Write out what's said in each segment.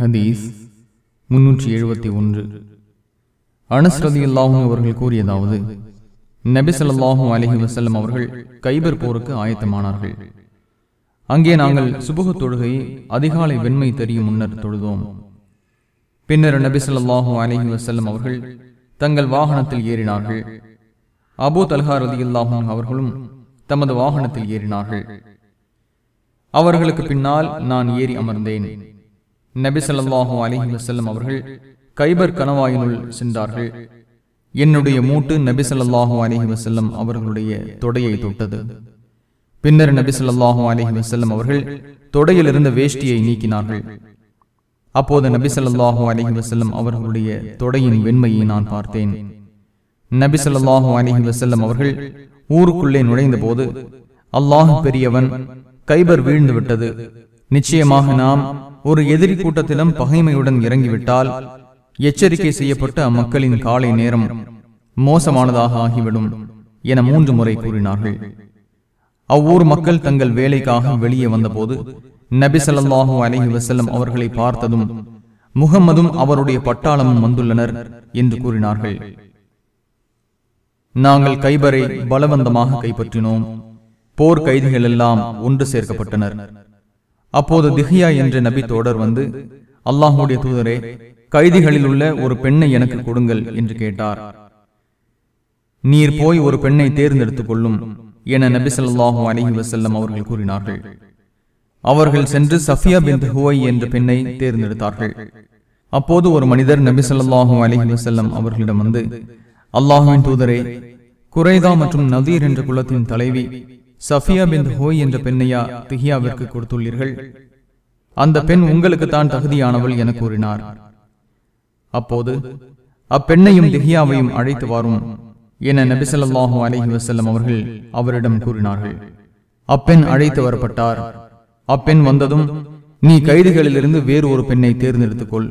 ஹதீஸ் முன்னூற்றி எழுபத்தி ஒன்று. அனஸ்ரதி அல்லாஹும் அவர்கள் கூறியதாவது நபிசல்லாஹும் அலஹி வசல்லம் அவர்கள் கைபர் போருக்கு ஆயத்தமானார்கள். அங்கே நாங்கள் சுபுக தொழுகையை அதிகாலை வெண்மை தெரியும் முன்னர் தொழுதோம். பின்னர் நபிசல்லாஹும் அலஹி வசல்லம் அவர்கள் தங்கள் வாகனத்தில் ஏறினார்கள். அபூ தல்ஹா ரலியல்லாஹு அவர்களும் தமது வாகனத்தில் ஏறினார்கள். அவர்களுக்கு பின்னால் நான் ஏறி அமர்ந்தேன். நபி ஸல்லல்லாஹு அலிஹி வசல்லம் அவர்கள் கைபர் கணவாயினுள் சென்றார்கள். என்னுடைய மூட்டு நபி ஸல்லல்லாஹு அலிஹி வசல்லம் அவர்களுடைய தொடையை தொட்டது. பின்னர் நபி ஸல்லல்லாஹு அலிஹி வசல்லம் அவர்கள் தொடையிலிருந்த வேஷ்டியை நீக்கினார்கள். அப்போது நபி ஸல்லல்லாஹு அலிஹி வசல்லம் அவர்களுடைய தொடையின் வெண்மையை நான் பார்த்தேன். நபி ஸல்லல்லாஹு அலிஹி வசல்லம் அவர்கள் ஊருக்குள்ளே நுழைந்த போது அல்லாஹ் பெரியவன் கைபர் வீழ்ந்து விட்டது நிச்சயமாக நாம் ஒரு எதிரி கூட்டத்திலும் பகைமையுடன் இறங்கிவிட்டால் எச்சரிக்கை செய்யப்பட்ட அம்மக்களின் காலை நேரம் மோசமானதாக ஆகிவிடும் என மூன்று முறை கூறினார்கள். அவ்வூர் மக்கள் தங்கள் வேலைக்காக வெளியே வந்தபோது நபி ஸல்லல்லாஹு அலைஹி அவர்களை பார்த்ததும் முகம்மதும் அவருடைய பட்டாளமும் வந்துள்ளனர் என்று கூறினார்கள். நாங்கள் கைபரை பலவந்தமாக கைப்பற்றினோம். போர் கைதிகள் எல்லாம் ஒன்று சேர்க்கப்பட்டனர். அப்போது திஹியா என்ற நபி தோடர் வந்து அல்லாஹுடைய தூதரே கைதிகளில் உள்ள ஒரு பெண்ணை எனக்கு கொடுங்கள் என்று கேட்டார். நீர் போய் ஒரு பெண்ணை தேர்ந்தெடுத்துக் கொள்ளும் என நபி ஸல்லல்லாஹு அலைஹி வஸல்லம் அவர்கள் கூறினார்கள். அவர்கள் சென்று சஃபியா பின் ஹுவை என்ற பெண்ணை தேர்ந்தெடுத்தார்கள். அப்போது ஒரு மனிதர் நபி ஸல்லல்லாஹு அலைஹி வஸல்லம் அவர்களிடம் வந்து அல்லாஹுவின் தூதரே குறைதா மற்றும் நதீர் என்ற குலத்தின் தலைவி சஃபியா பின் ஹோய் என்ற பெண்ணையா திஹியாவிற்கு கொடுத்துள்ளீர்கள்? அந்த பெண் உங்களுக்கு தான் தகுதியானவள் என கூறினார். அப்போது அப்பெண்ணையும் திஹியாவையும் அழைத்து வரும் என நபிசல்லாஹு அலைஹி வசல்லம் அவர்கள் அவரிடம் கூறினார்கள். அப்பெண் அழைத்து வரப்பட்டார். அப்பெண் வந்ததும் நீ கைதிகளிலிருந்து வேறு ஒரு பெண்ணை தேர்ந்தெடுத்துக் கொள்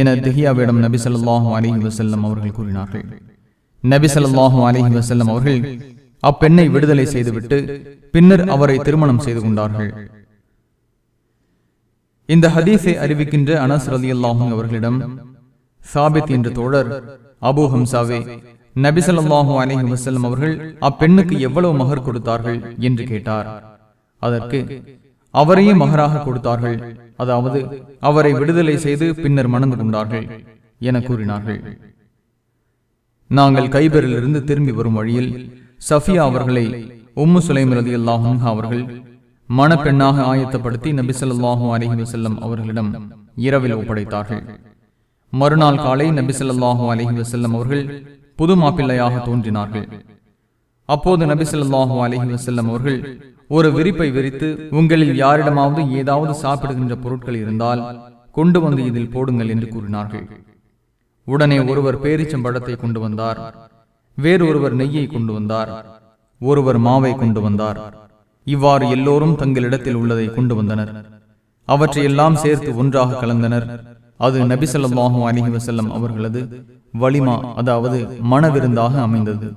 என திஹியாவிடம் நபி ஸல்லல்லாஹு அலைஹி வஸல்லம் அவர்கள் கூறினார்கள். நபி ஸல்லல்லாஹு அலைஹி வஸல்லம் அவர்கள் அப்பெண்ணை விடுதலை செய்துவிட்டு பின்னர் அவரை திருமணம் செய்து கொண்டார்கள். இந்த ஹதீஸை அறிவிக்கின்ற அனஸ் ரலியல்லாஹு அவர்களிடம் சாபித் என்ற தோழர் அபு ஹம்சாவே நபி அலஹி வசல்லம் அவர்கள் அப்பெண்ணுக்கு எவ்வளவு மகர் கொடுத்தார்கள் என்று கேட்டார். அதற்கு அவரையே மகராக கொடுத்தார்கள். அதாவது அவரை விடுதலை செய்து பின்னர் மணந்து கொண்டார்கள் என கூறினார்கள். நாங்கள் கைபரிலிருந்து திரும்பி வரும் வழியில் சஃபியா அவர்களை உம்மு சுலைம் ரதி அல்லாஹும் அவர்கள் மணப்பெண்ணாக ஆயத்தப்படுத்தி நபி ஸல்லல்லாஹு அலைஹி வஸல்லம் அவர்களிடம் இரவில் ஒப்படைத்தார்கள். மறுநாள் காலை நபி ஸல்லல்லாஹு அலைஹி வஸல்லம் அவர்கள் புது மாப்பிள்ளையாக தோன்றினார்கள். அப்போது நபி ஸல்லல்லாஹு அலைஹி வஸல்லம் அவர்கள் ஒரு விரிப்பை விரித்து உங்களில் யாரிடமாவது ஏதாவது சாப்பிடுகின்ற பொருட்கள் இருந்தால் கொண்டு வந்து இதில் போடுங்கள் என்று கூறினார்கள். உடனே ஒருவர் பேரிச்சம்பழத்தை கொண்டு வந்தார். வேறு ஒருவர் நெய்யை கொண்டு வந்தார். ஒருவர் மாவை கொண்டு வந்தார். இவ்வாறு எல்லோரும் தங்களிடத்தில் உள்ளதை கொண்டு வந்தனர். அவற்றையெல்லாம் சேர்த்து ஒன்றாக கலந்தனர். அது நபி அலிஹி வசல்லம் அவர்களது வலிமா அதாவது மனவிருந்தாக அமைந்தது.